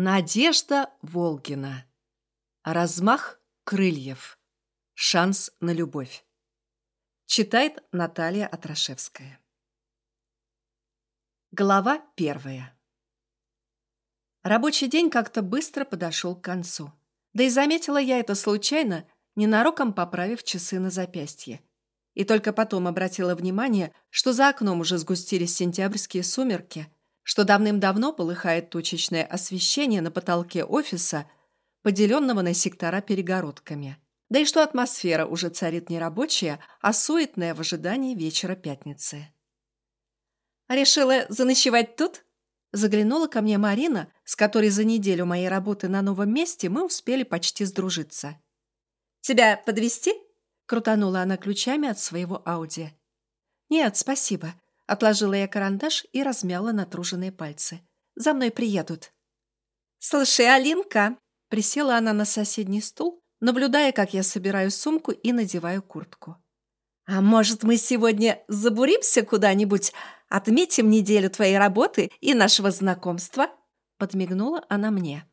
Надежда Волгина. Размах крыльев. Шанс на любовь. Читает Наталья Атрашевская. Глава первая. Рабочий день как-то быстро подошел к концу. Да и заметила я это случайно, ненароком поправив часы на запястье. И только потом обратила внимание, что за окном уже сгустились сентябрьские сумерки – что давным-давно полыхает точечное освещение на потолке офиса, поделенного на сектора перегородками. Да и что атмосфера уже царит не рабочая, а суетная в ожидании вечера пятницы. «Решила заночевать тут?» Заглянула ко мне Марина, с которой за неделю моей работы на новом месте мы успели почти сдружиться. «Тебя подвести? крутанула она ключами от своего Ауди. «Нет, спасибо. Отложила я карандаш и размяла натруженные пальцы. «За мной приедут». «Слушай, Алинка!» Присела она на соседний стул, наблюдая, как я собираю сумку и надеваю куртку. «А может, мы сегодня забуримся куда-нибудь, отметим неделю твоей работы и нашего знакомства?» Подмигнула она мне.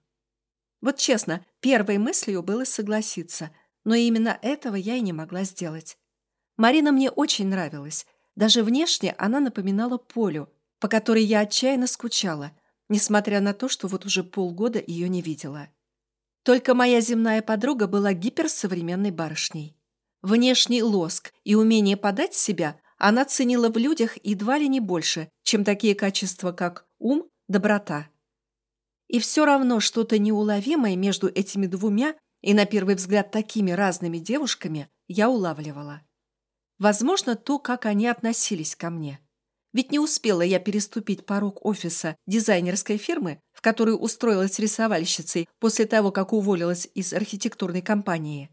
Вот честно, первой мыслью было согласиться, но именно этого я и не могла сделать. Марина мне очень нравилась, даже внешне она напоминала Полю, по которой я отчаянно скучала, несмотря на то, что вот уже полгода ее не видела. Только моя земная подруга была гиперсовременной барышней. Внешний лоск и умение подать себя она ценила в людях едва ли не больше, чем такие качества, как ум, доброта. И все равно что-то неуловимое между этими двумя и, на первый взгляд, такими разными девушками я улавливала. Возможно, то, как они относились ко мне. Ведь не успела я переступить порог офиса дизайнерской фирмы, в которую устроилась рисовальщицей после того, как уволилась из архитектурной компании,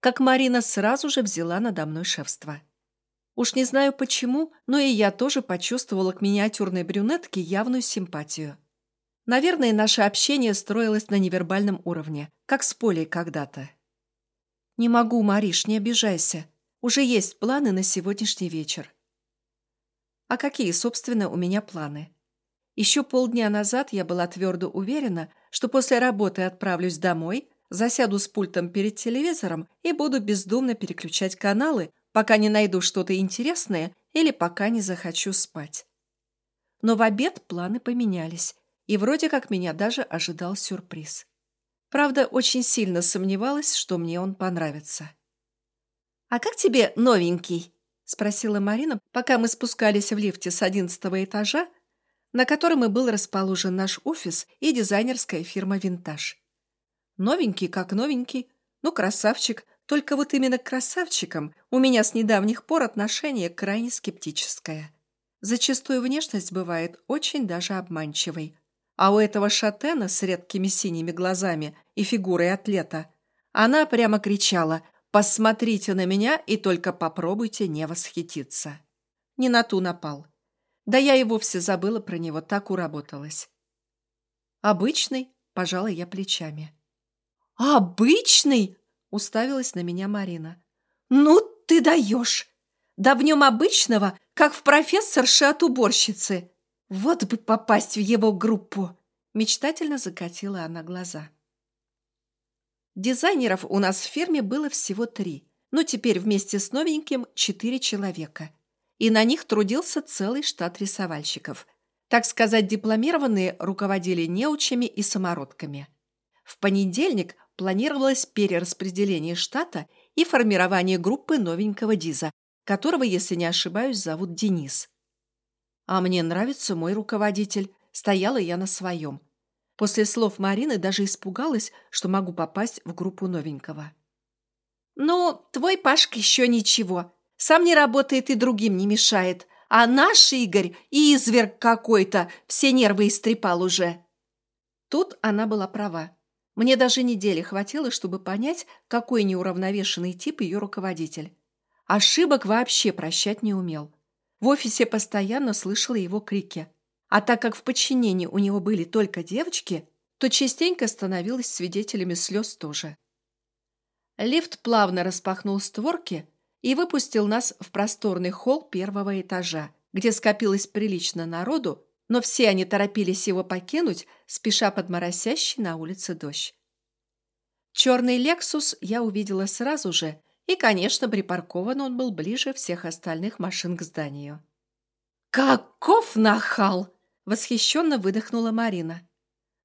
как Марина сразу же взяла надо мной шефство. Уж не знаю почему, но и я тоже почувствовала к миниатюрной брюнетке явную симпатию. Наверное, наше общение строилось на невербальном уровне, как с Полей когда-то. «Не могу, Мариш, не обижайся», уже есть планы на сегодняшний вечер. А какие, собственно, у меня планы? Еще полдня назад я была твердо уверена, что после работы отправлюсь домой, засяду с пультом перед телевизором и буду бездумно переключать каналы, пока не найду что-то интересное или пока не захочу спать. Но в обед планы поменялись, и вроде как меня даже ожидал сюрприз. Правда, очень сильно сомневалась, что мне он понравится. «А как тебе новенький?» – спросила Марина, пока мы спускались в лифте с одиннадцатого этажа, на котором и был расположен наш офис и дизайнерская фирма «Винтаж». Новенький как новенький, ну, красавчик, только вот именно к красавчикам у меня с недавних пор отношение крайне скептическое. Зачастую внешность бывает очень даже обманчивой. А у этого шатена с редкими синими глазами и фигурой атлета она прямо кричала – Посмотрите на меня и только попробуйте не восхититься. Не на ту напал. Да я и вовсе забыла про него, так уработалась. Обычный, пожала я плечами. Обычный? Уставилась на меня Марина. Ну ты даешь! Да в нем обычного, как в профессорше от уборщицы. Вот бы попасть в его группу! Мечтательно закатила она глаза. Дизайнеров у нас в фирме было всего три, но теперь вместе с новеньким четыре человека. И на них трудился целый штат рисовальщиков. Так сказать, дипломированные руководили неучами и самородками. В понедельник планировалось перераспределение штата и формирование группы новенького Диза, которого, если не ошибаюсь, зовут Денис. А мне нравится мой руководитель, стояла я на своем – После слов Марины даже испугалась, что могу попасть в группу новенького. «Ну, твой Пашка еще ничего. Сам не работает и другим не мешает. А наш Игорь и изверг какой-то, все нервы истрепал уже». Тут она была права. Мне даже недели хватило, чтобы понять, какой неуравновешенный тип ее руководитель. Ошибок вообще прощать не умел. В офисе постоянно слышала его крики – а так как в подчинении у него были только девочки, то частенько становилась свидетелями слез тоже. Лифт плавно распахнул створки и выпустил нас в просторный холл первого этажа, где скопилось прилично народу, но все они торопились его покинуть, спеша под моросящий на улице дождь. Черный «Лексус» я увидела сразу же, и, конечно, припаркован он был ближе всех остальных машин к зданию. «Каков нахал!» — восхищенно выдохнула Марина.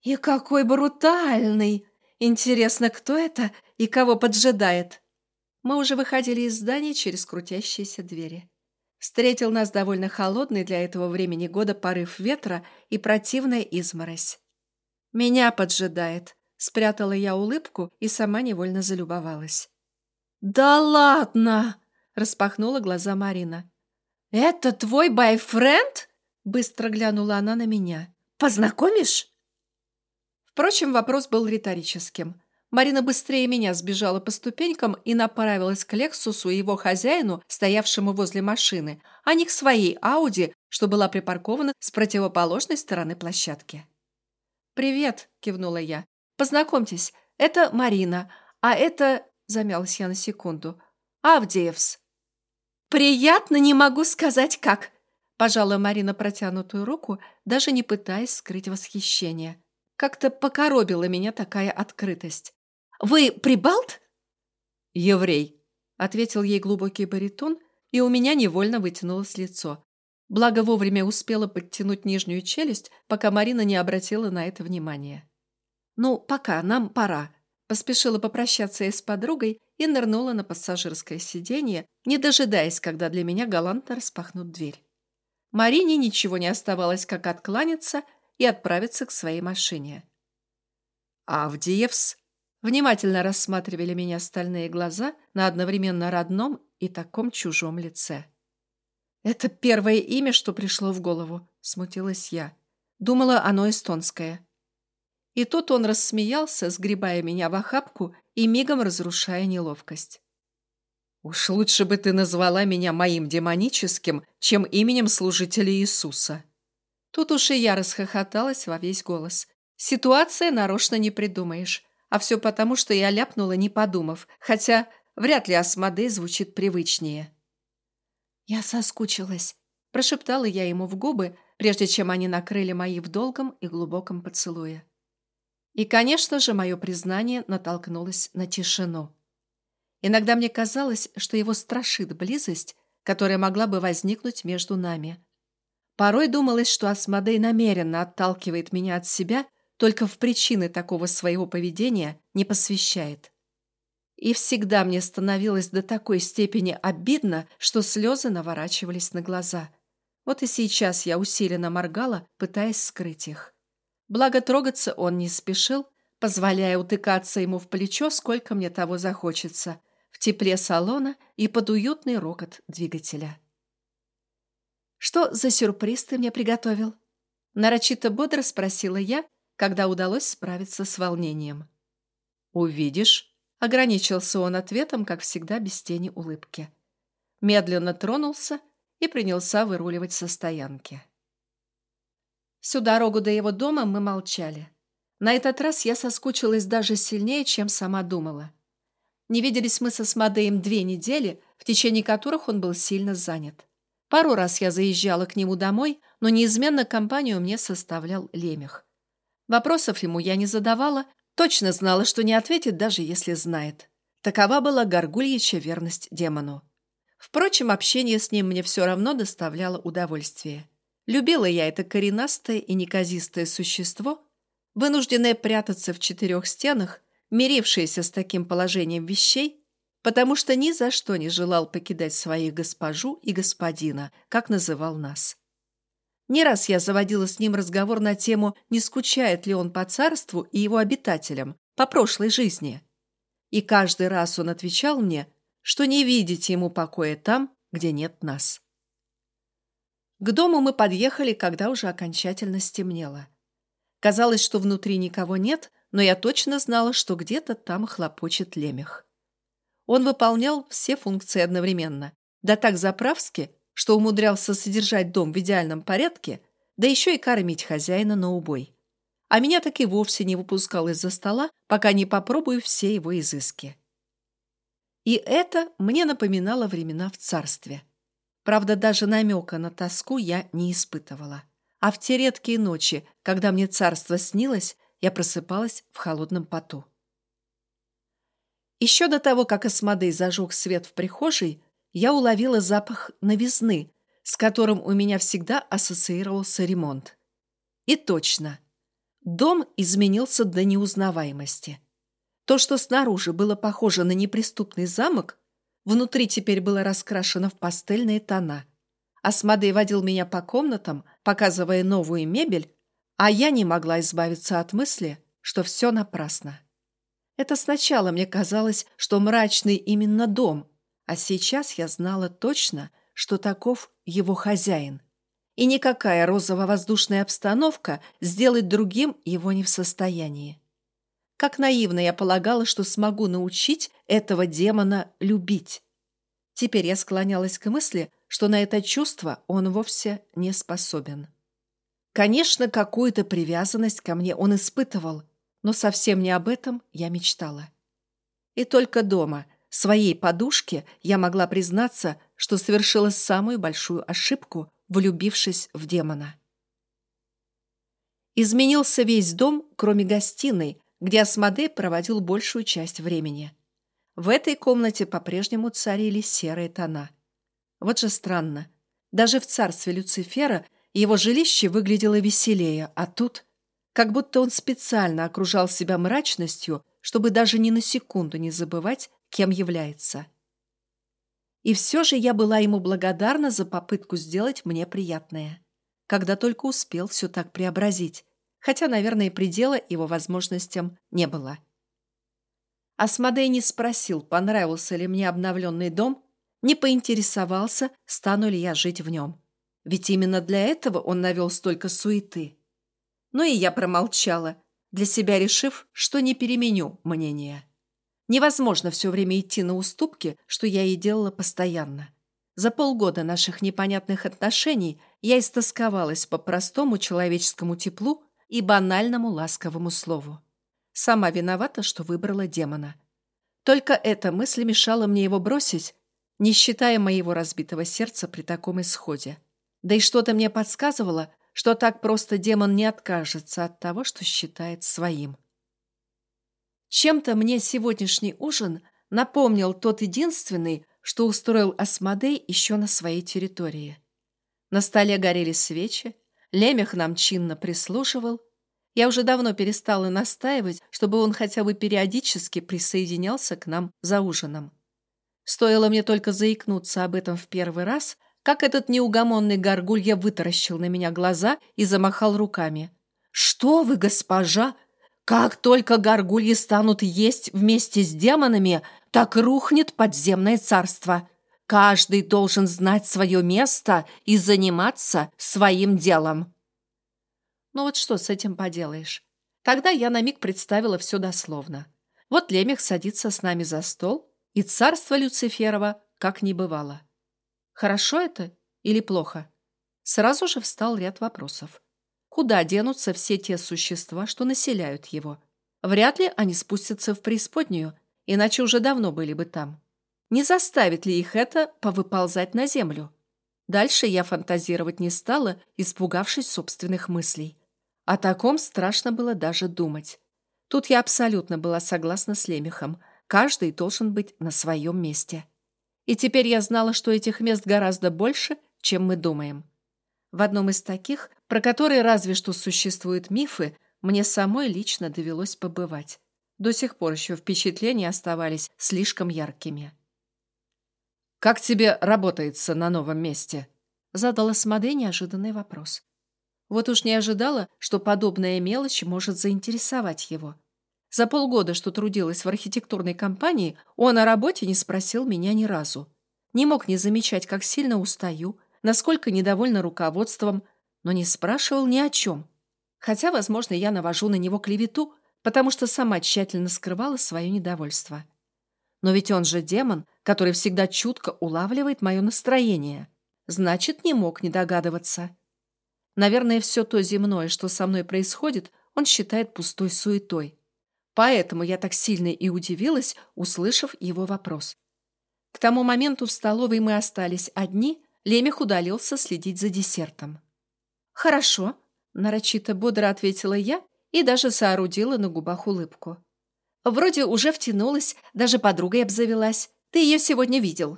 «И какой брутальный! Интересно, кто это и кого поджидает?» Мы уже выходили из здания через крутящиеся двери. Встретил нас довольно холодный для этого времени года порыв ветра и противная изморозь. «Меня поджидает», — спрятала я улыбку и сама невольно залюбовалась. «Да ладно!» — распахнула глаза Марина. «Это твой байфренд?» — быстро глянула она на меня. «Познакомишь?» Впрочем, вопрос был риторическим. Марина быстрее меня сбежала по ступенькам и направилась к Лексусу и его хозяину, стоявшему возле машины, а не к своей Ауди, что была припаркована с противоположной стороны площадки. «Привет», — кивнула я. «Познакомьтесь, это Марина, а это Замялась я на секунду. «Авдеевс!» «Приятно, не могу сказать как!» Пожала Марина протянутую руку, даже не пытаясь скрыть восхищение. Как-то покоробила меня такая открытость. «Вы прибалт?» «Еврей», — ответил ей глубокий баритон, и у меня невольно вытянулось лицо. Благо вовремя успела подтянуть нижнюю челюсть, пока Марина не обратила на это внимания. «Ну, пока, нам пора», Поспешила попрощаться с подругой и нырнула на пассажирское сиденье, не дожидаясь, когда для меня галантно распахнут дверь. Марине ничего не оставалось, как откланяться и отправиться к своей машине. «Авдиевс!» Внимательно рассматривали меня стальные глаза на одновременно родном и таком чужом лице. «Это первое имя, что пришло в голову», — смутилась я. Думала, оно эстонское. И тут он рассмеялся, сгребая меня в охапку и мигом разрушая неловкость. «Уж лучше бы ты назвала меня моим демоническим, чем именем служителя Иисуса». Тут уж и я расхохоталась во весь голос. Ситуация нарочно не придумаешь. А все потому, что я ляпнула, не подумав, хотя вряд ли Асмодей звучит привычнее. «Я соскучилась», – прошептала я ему в губы, прежде чем они накрыли мои в долгом и глубоком поцелуе. И, конечно же, мое признание натолкнулось на тишину. Иногда мне казалось, что его страшит близость, которая могла бы возникнуть между нами. Порой думалось, что Асмодей намеренно отталкивает меня от себя, только в причины такого своего поведения не посвящает. И всегда мне становилось до такой степени обидно, что слезы наворачивались на глаза. Вот и сейчас я усиленно моргала, пытаясь скрыть их. Благо трогаться он не спешил, позволяя утыкаться ему в плечо, сколько мне того захочется, тепле салона и под уютный рокот двигателя. «Что за сюрприз ты мне приготовил?» Нарочито бодро спросила я, когда удалось справиться с волнением. «Увидишь», — ограничился он ответом, как всегда, без тени улыбки. Медленно тронулся и принялся выруливать со стоянки. Всю дорогу до его дома мы молчали. На этот раз я соскучилась даже сильнее, чем сама думала. Не виделись мы со Смодеем две недели, в течение которых он был сильно занят. Пару раз я заезжала к нему домой, но неизменно компанию мне составлял Лемех. Вопросов ему я не задавала, точно знала, что не ответит, даже если знает. Такова была горгульичья верность демону. Впрочем, общение с ним мне все равно доставляло удовольствие. Любила я это коренастое и неказистое существо, вынужденное прятаться в четырех стенах, мирившееся с таким положением вещей, потому что ни за что не желал покидать своих госпожу и господина, как называл нас. Не раз я заводила с ним разговор на тему, не скучает ли он по царству и его обитателям, по прошлой жизни. И каждый раз он отвечал мне, что не видеть ему покоя там, где нет нас. К дому мы подъехали, когда уже окончательно стемнело. Казалось, что внутри никого нет, но я точно знала, что где-то там хлопочет лемех. Он выполнял все функции одновременно, да так заправски, что умудрялся содержать дом в идеальном порядке, да еще и кормить хозяина на убой. А меня так и вовсе не выпускал из-за стола, пока не попробую все его изыски. И это мне напоминало времена в царстве – Правда, даже намека на тоску я не испытывала. а в те редкие ночи, когда мне царство снилось, я просыпалась в холодном поту. Еще до того, как Асмодей зажег свет в прихожей, я уловила запах новизны, с которым у меня всегда ассоциировался ремонт. И точно. Дом изменился до неузнаваемости. То, что снаружи было похоже на неприступный замок, внутри теперь было раскрашено в пастельные тона. Асмодей водил меня по комнатам, показывая новую мебель, а я не могла избавиться от мысли, что все напрасно. Это сначала мне казалось, что мрачный именно дом, а сейчас я знала точно, что таков его хозяин. И никакая розово-воздушная обстановка сделать другим его не в состоянии. Как наивно я полагала, что смогу научить этого демона любить. Теперь я склонялась к мысли, что на это чувство он вовсе не способен. Конечно, какую-то привязанность ко мне он испытывал, но совсем не об этом я мечтала. И только дома, своей подушке, я могла признаться, что совершила самую большую ошибку, влюбившись в демона. Изменился весь дом, кроме гостиной, где Асмодей проводил большую часть времени. В этой комнате по-прежнему царили серые тона. Вот же странно. Даже в царстве Люцифера его жилище выглядело веселее, а тут... Как будто он специально окружал себя мрачностью, чтобы даже ни на секунду не забывать, кем является. И все же я была ему благодарна за попытку сделать мне приятное. Когда только успел все так преобразить, хотя, наверное, предела его возможностям не было. Асмодей не спросил, понравился ли мне обновленный дом, не поинтересовался, стану ли я жить в нем. Ведь именно для этого он навел столько суеты. Ну и я промолчала, для себя решив, что не переменю мнение. Невозможно все время идти на уступки, что я и делала постоянно. За полгода наших непонятных отношений я истосковалась по простому человеческому теплу и банальному ласковому слову. Сама виновата, что выбрала демона. Только эта мысль мешала мне его бросить, не считая моего разбитого сердца при таком исходе. Да и что-то мне подсказывало, что так просто демон не откажется от того, что считает своим. Чем-то мне сегодняшний ужин напомнил тот единственный, что устроил Асмодей еще на своей территории. На столе горели свечи, Лемех нам чинно прислушивал. Я уже давно перестала настаивать, чтобы он хотя бы периодически присоединялся к нам за ужином. Стоило мне только заикнуться об этом в первый раз, как этот неугомонный горгулья вытаращил на меня глаза и замахал руками. «Что вы, госпожа! Как только горгульи станут есть вместе с демонами, так рухнет подземное царство. Каждый должен знать свое место и заниматься своим делом». Ну вот что с этим поделаешь? Тогда я на миг представила все дословно. Вот Лемех садится с нами за стол, и царство Люциферова как не бывало. Хорошо это или плохо? Сразу же встал ряд вопросов. Куда денутся все те существа, что населяют его? Вряд ли они спустятся в преисподнюю, иначе уже давно были бы там. Не заставит ли их это повыползать на землю? Дальше я фантазировать не стала, испугавшись собственных мыслей. О таком страшно было даже думать. Тут я абсолютно была согласна с Лемехом. Каждый должен быть на своем месте. И теперь я знала, что этих мест гораздо больше, чем мы думаем. В одном из таких, про которые разве что существуют мифы, мне самой лично довелось побывать. До сих пор еще впечатления оставались слишком яркими. «Как тебе работается на новом месте?» Задала Смоде неожиданный вопрос. Вот уж не ожидала, что подобная мелочь может заинтересовать его. За полгода, что трудилась в архитектурной компании, он о работе не спросил меня ни разу. Не мог не замечать, как сильно устаю, насколько недовольна руководством, но не спрашивал ни о чем. Хотя, возможно, я навожу на него клевету, потому что сама тщательно скрывала свое недовольство. Но ведь он же демон, который всегда чутко улавливает мое настроение. Значит, не мог не догадываться. Наверное, все то земное, что со мной происходит, он считает пустой суетой. Поэтому я так сильно и удивилась, услышав его вопрос. К тому моменту в столовой мы остались одни, Лемех удалился следить за десертом. «Хорошо», — нарочито бодро ответила я и даже соорудила на губах улыбку. «Вроде уже втянулась, даже подругой обзавелась. Ты ее сегодня видел?»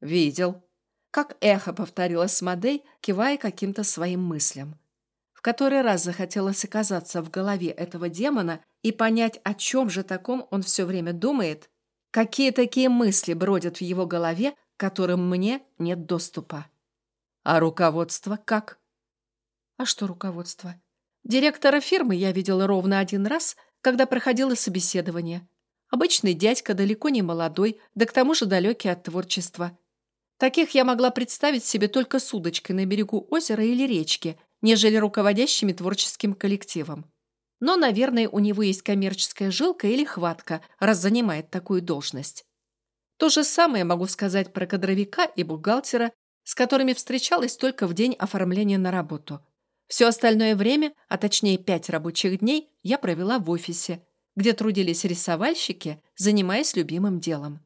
«Видел», — как эхо повторила Смодей, кивая каким-то своим мыслям. Который раз захотелось оказаться в голове этого демона и понять, о чем же таком он все время думает, какие такие мысли бродят в его голове, которым мне нет доступа. А руководство как? А что руководство? Директора фирмы я видела ровно один раз, когда проходило собеседование. Обычный дядька, далеко не молодой, да к тому же далекий от творчества. Таких я могла представить себе только с удочкой на берегу озера или речки, нежели руководящими творческим коллективом. Но, наверное, у него есть коммерческая жилка или хватка, раз занимает такую должность. То же самое могу сказать про кадровика и бухгалтера, с которыми встречалась только в день оформления на работу. Все остальное время, а точнее пять рабочих дней, я провела в офисе, где трудились рисовальщики, занимаясь любимым делом.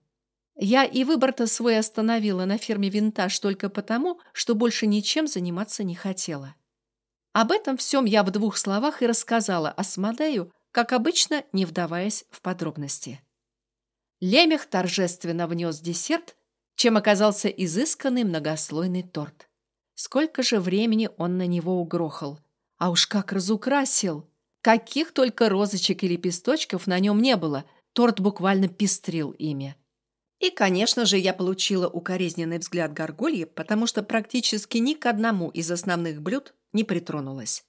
Я и выбор-то свой остановила на фирме «Винтаж» только потому, что больше ничем заниматься не хотела. Об этом всем я в двух словах и рассказала Асмодею, как обычно, не вдаваясь в подробности. Лемех торжественно внес десерт, чем оказался изысканный многослойный торт. Сколько же времени он на него угрохал. А уж как разукрасил! Каких только розочек и лепесточков на нем не было, торт буквально пестрил ими. И, конечно же, я получила укоризненный взгляд горгульи, потому что практически ни к одному из основных блюд не притронулась.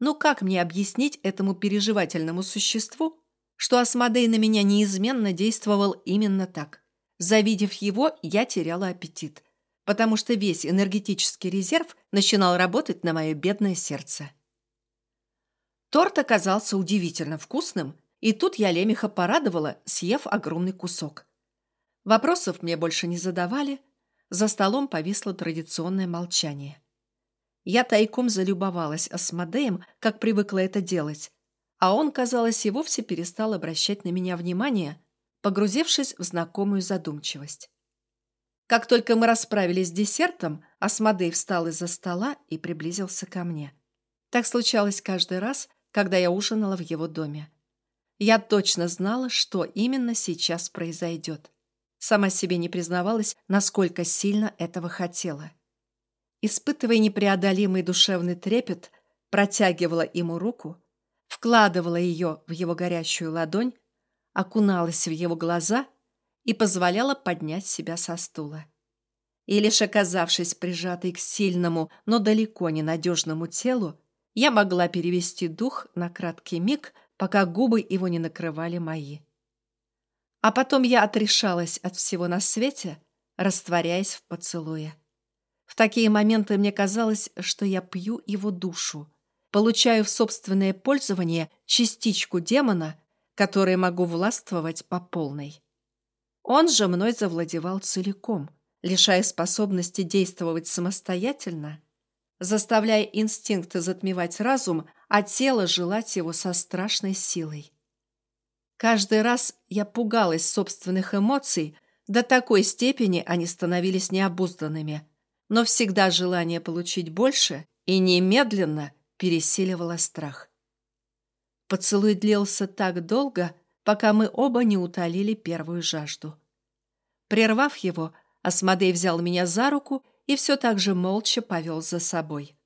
Ну как мне объяснить этому переживательному существу, что Асмодей на меня неизменно действовал именно так? Завидев его, я теряла аппетит, потому что весь энергетический резерв начинал работать на мое бедное сердце. Торт оказался удивительно вкусным, и тут я лемеха порадовала, съев огромный кусок. Вопросов мне больше не задавали, за столом повисло традиционное молчание. Я тайком залюбовалась Асмодеем, как привыкла это делать, а он, казалось, и вовсе перестал обращать на меня внимание, погрузившись в знакомую задумчивость. Как только мы расправились с десертом, Асмодей встал из-за стола и приблизился ко мне. Так случалось каждый раз, когда я ужинала в его доме. Я точно знала, что именно сейчас произойдет. Сама себе не признавалась, насколько сильно этого хотела. Испытывая непреодолимый душевный трепет, протягивала ему руку, вкладывала ее в его горящую ладонь, окуналась в его глаза и позволяла поднять себя со стула. И лишь оказавшись прижатой к сильному, но далеко не надежному телу, я могла перевести дух на краткий миг, пока губы его не накрывали мои. А потом я отрешалась от всего на свете, растворяясь в поцелуе. В такие моменты мне казалось, что я пью его душу, получаю в собственное пользование частичку демона, которой могу властвовать по полной. Он же мной завладевал целиком, лишая способности действовать самостоятельно, заставляя инстинкты затмевать разум, а тело желать его со страшной силой. Каждый раз я пугалась собственных эмоций, до такой степени они становились необузданными, но всегда желание получить больше и немедленно пересиливало страх. Поцелуй длился так долго, пока мы оба не утолили первую жажду. Прервав его, Асмодей взял меня за руку и все так же молча повел за собой.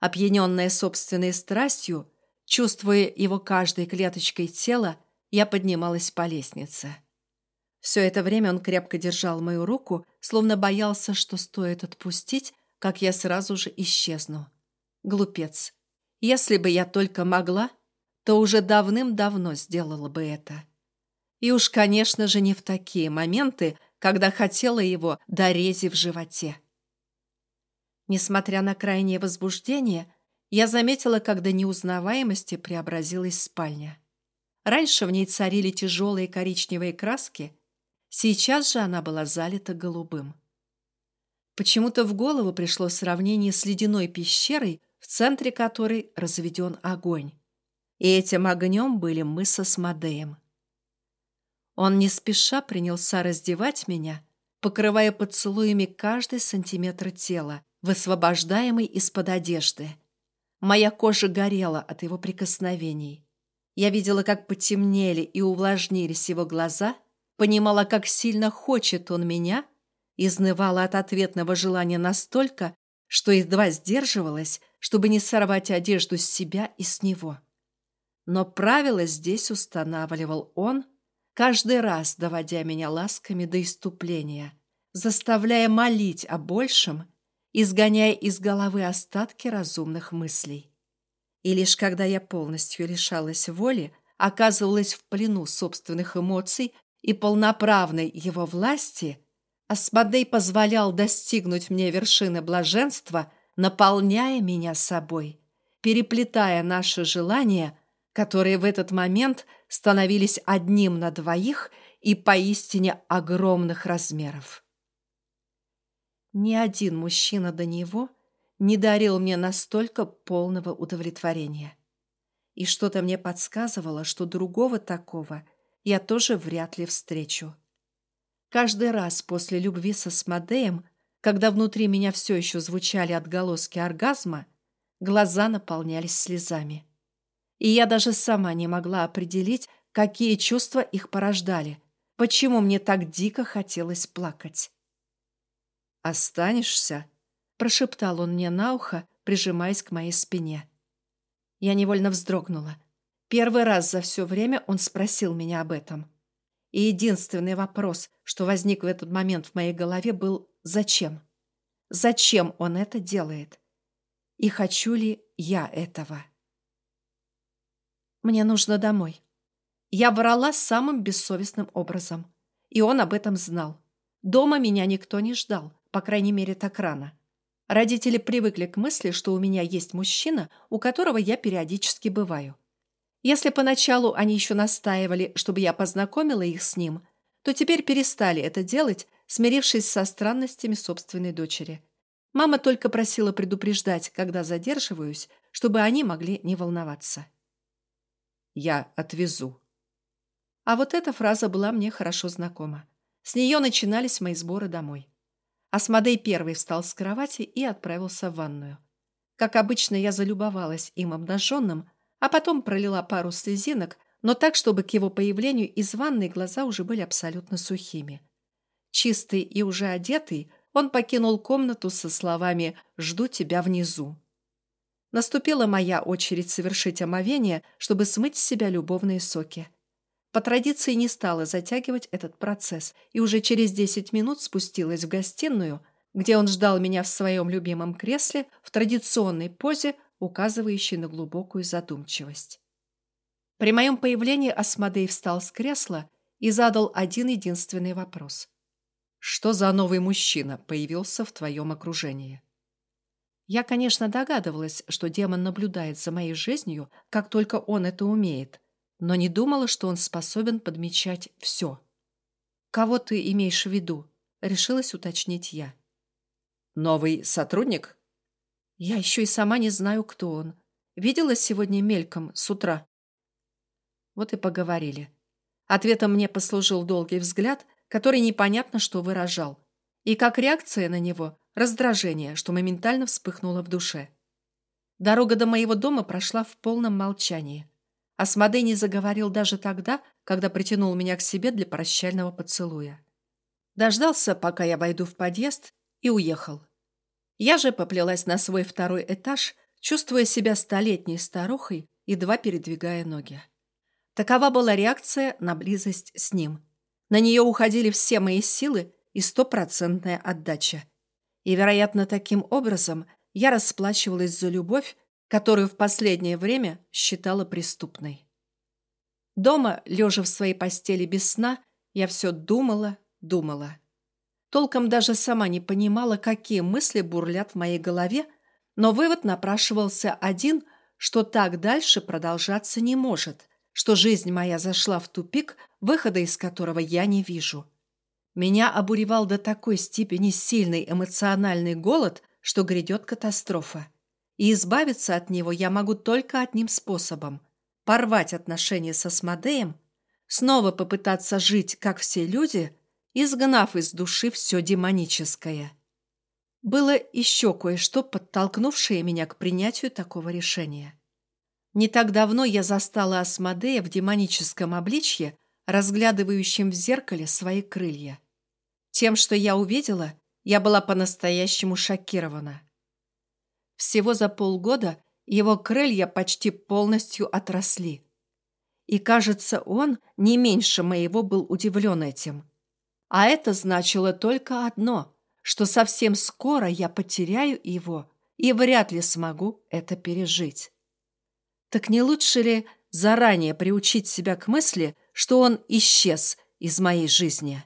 Опьяненная собственной страстью, чувствуя его каждой клеточкой тела, я поднималась по лестнице. Все это время он крепко держал мою руку, словно боялся, что стоит отпустить, как я сразу же исчезну. Глупец. Если бы я только могла, то уже давным-давно сделала бы это. И уж, конечно же, не в такие моменты, когда хотела его до рези в животе. Несмотря на крайнее возбуждение, я заметила, как до неузнаваемости преобразилась спальня. Раньше в ней царили тяжелые коричневые краски, сейчас же она была залита голубым. Почему-то в голову пришло сравнение с ледяной пещерой, в центре которой разведен огонь. И этим огнем были мы со Смодеем. Он не спеша принялся раздевать меня, покрывая поцелуями каждый сантиметр тела, высвобождаемый из-под одежды. Моя кожа горела от его прикосновений. Я видела, как потемнели и увлажнились его глаза, понимала, как сильно хочет он меня, изнывала от ответного желания настолько, что едва сдерживалась, чтобы не сорвать одежду с себя и с него. Но правила здесь устанавливал он, каждый раз доводя меня ласками до иступления, заставляя молить о большем, изгоняя из головы остатки разумных мыслей. И лишь когда я полностью лишалась воли, оказывалась в плену собственных эмоций и полноправной его власти, Асмодей позволял достигнуть мне вершины блаженства, наполняя меня собой, переплетая наши желания, которые в этот момент становились одним на двоих и поистине огромных размеров. Ни один мужчина до него не дарил мне настолько полного удовлетворения. И что-то мне подсказывало, что другого такого я тоже вряд ли встречу. Каждый раз после любви со Смодеем, когда внутри меня все еще звучали отголоски оргазма, глаза наполнялись слезами. И я даже сама не могла определить, какие чувства их порождали, почему мне так дико хотелось плакать. «Останешься?» – прошептал он мне на ухо, прижимаясь к моей спине. Я невольно вздрогнула. Первый раз за все время он спросил меня об этом. И единственный вопрос, что возник в этот момент в моей голове, был «Зачем?» Зачем он это делает? И хочу ли я этого? Мне нужно домой. Я врала самым бессовестным образом. И он об этом знал. Дома меня никто не ждал, по крайней мере, так рано. Родители привыкли к мысли, что у меня есть мужчина, у которого я периодически бываю. Если поначалу они еще настаивали, чтобы я познакомила их с ним, то теперь перестали это делать, смирившись со странностями собственной дочери. Мама только просила предупреждать, когда задерживаюсь, чтобы они могли не волноваться. «Я отвезу». А вот эта фраза была мне хорошо знакома. С нее начинались мои сборы домой. Асмодей первый встал с кровати и отправился в ванную. Как обычно, я залюбовалась им обнаженным, а потом пролила пару слезинок, но так, чтобы к его появлению из ванной глаза уже были абсолютно сухими. Чистый и уже одетый, он покинул комнату со словами «Жду тебя внизу». Наступила моя очередь совершить омовение, чтобы смыть с себя любовные соки. По традиции не стала затягивать этот процесс, и уже через 10 минут спустилась в гостиную, где он ждал меня в своем любимом кресле в традиционной позе указывающий на глубокую задумчивость. При моем появлении Асмодей встал с кресла и задал один единственный вопрос. «Что за новый мужчина появился в твоем окружении?» Я, конечно, догадывалась, что демон наблюдает за моей жизнью, как только он это умеет, но не думала, что он способен подмечать все. «Кого ты имеешь в виду?» — решилась уточнить я. «Новый сотрудник?» Я еще и сама не знаю, кто он. Видела сегодня мельком с утра. Вот и поговорили. Ответом мне послужил долгий взгляд, который непонятно что выражал. И как реакция на него – раздражение, что моментально вспыхнуло в душе. Дорога до моего дома прошла в полном молчании. Асмодей не заговорил даже тогда, когда притянул меня к себе для прощального поцелуя. Дождался, пока я войду в подъезд, и уехал. Я же поплелась на свой второй этаж, чувствуя себя столетней старухой, едва передвигая ноги. Такова была реакция на близость с ним. На нее уходили все мои силы и стопроцентная отдача. И, вероятно, таким образом я расплачивалась за любовь, которую в последнее время считала преступной. Дома, лежа в своей постели без сна, я все думала, думала. Толком даже сама не понимала, какие мысли бурлят в моей голове, но вывод напрашивался один, что так дальше продолжаться не может, что жизнь моя зашла в тупик, выхода из которого я не вижу. Меня обуревал до такой степени сильный эмоциональный голод, что грядет катастрофа. И избавиться от него я могу только одним способом – порвать отношения со Смодеем, снова попытаться жить, как все люди – изгнав из души все демоническое. было еще кое-что, подтолкнувшее меня к принятию такого решения. Не так давно я застала Асмодея в демоническом обличье, разглядывающем в зеркале свои крылья. Тем, что я увидела, я была по-настоящему шокирована. Всего за полгода его крылья почти полностью отросли. И, кажется, он не меньше моего был удивлен этим. А это значило только одно, что совсем скоро я потеряю его и вряд ли смогу это пережить. Так не лучше ли заранее приучить себя к мысли, что он исчез из моей жизни?»